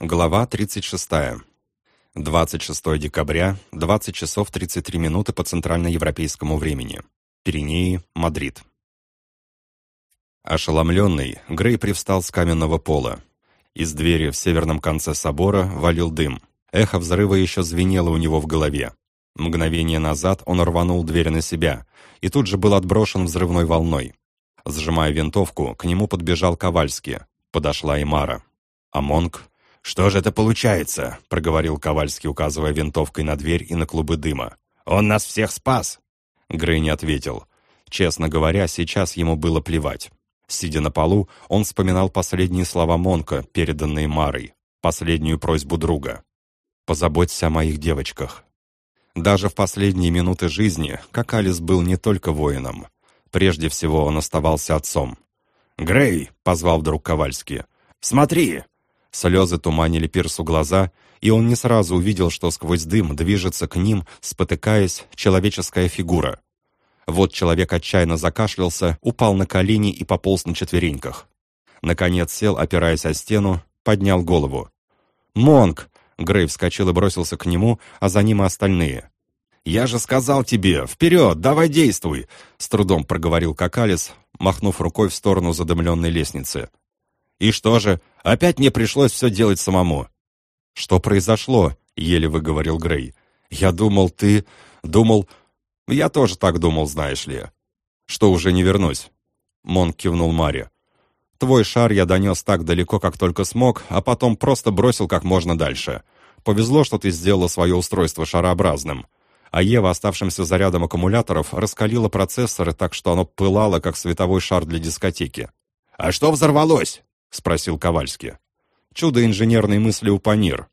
Глава 36. 26 декабря, 20 часов 33 минуты по центральноевропейскому времени. Пиренеи, Мадрид. Ошеломленный, Грей привстал с каменного пола. Из двери в северном конце собора валил дым. Эхо взрыва еще звенело у него в голове. Мгновение назад он рванул дверь на себя и тут же был отброшен взрывной волной. Сжимая винтовку, к нему подбежал Ковальский. Подошла и Мара. А Монг... «Что же это получается?» — проговорил Ковальский, указывая винтовкой на дверь и на клубы дыма. «Он нас всех спас!» Грей не ответил. Честно говоря, сейчас ему было плевать. Сидя на полу, он вспоминал последние слова Монка, переданные Марой, последнюю просьбу друга. «Позаботься о моих девочках». Даже в последние минуты жизни Какалис был не только воином. Прежде всего он оставался отцом. «Грей!» — позвал вдруг Ковальский. «Смотри!» Слезы туманили Пирсу глаза, и он не сразу увидел, что сквозь дым движется к ним, спотыкаясь, человеческая фигура. Вот человек отчаянно закашлялся, упал на колени и пополз на четвереньках. Наконец сел, опираясь о стену, поднял голову. «Монг!» — Грей вскочил и бросился к нему, а за ним и остальные. «Я же сказал тебе, вперед, давай действуй!» — с трудом проговорил Какалис, махнув рукой в сторону задымленной лестницы. «И что же, опять мне пришлось все делать самому». «Что произошло?» — еле выговорил Грей. «Я думал, ты... думал...» «Я тоже так думал, знаешь ли». «Что, уже не вернусь?» Монк кивнул Маре. «Твой шар я донес так далеко, как только смог, а потом просто бросил как можно дальше. Повезло, что ты сделала свое устройство шарообразным. А Ева оставшимся зарядом аккумуляторов раскалила процессоры так, что оно пылало, как световой шар для дискотеки. «А что взорвалось?» — спросил Ковальский. «Чудо инженерной мысли у Панир».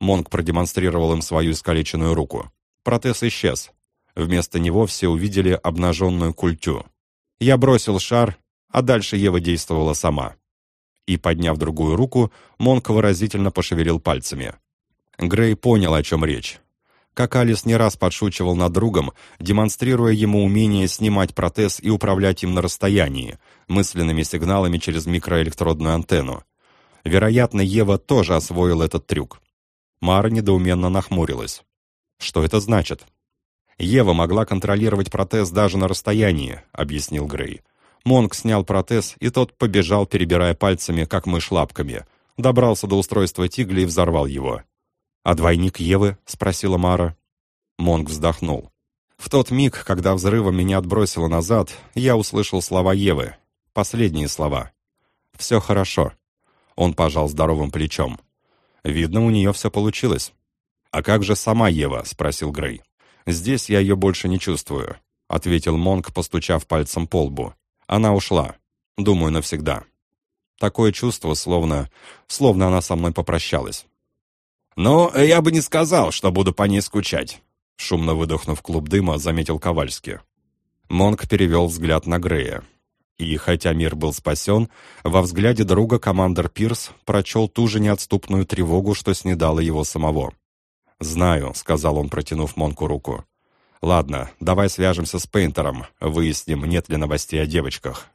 Монк продемонстрировал им свою искалеченную руку. Протез исчез. Вместо него все увидели обнаженную культю. Я бросил шар, а дальше Ева действовала сама. И, подняв другую руку, Монк выразительно пошевелил пальцами. Грей понял, о чем речь. Как Алис не раз подшучивал над другом, демонстрируя ему умение снимать протез и управлять им на расстоянии, мысленными сигналами через микроэлектродную антенну. Вероятно, Ева тоже освоил этот трюк. Мара недоуменно нахмурилась. «Что это значит?» «Ева могла контролировать протез даже на расстоянии», — объяснил Грей. Монк снял протез, и тот побежал, перебирая пальцами, как мышь лапками. Добрался до устройства тигля и взорвал его. «А двойник Евы?» — спросила Мара. Монг вздохнул. В тот миг, когда взрывом меня отбросило назад, я услышал слова Евы. Последние слова. «Все хорошо». Он пожал здоровым плечом. «Видно, у нее все получилось». «А как же сама Ева?» — спросил Грей. «Здесь я ее больше не чувствую», — ответил Монг, постучав пальцем по лбу. «Она ушла. Думаю, навсегда. Такое чувство, словно... словно она со мной попрощалась». «Но я бы не сказал, что буду по ней скучать», — шумно выдохнув клуб дыма, заметил Ковальский. Монк перевел взгляд на Грея. И хотя мир был спасен, во взгляде друга командор Пирс прочел ту же неотступную тревогу, что снедало его самого. «Знаю», — сказал он, протянув Монку руку. «Ладно, давай свяжемся с Пейнтером, выясним, нет ли новостей о девочках.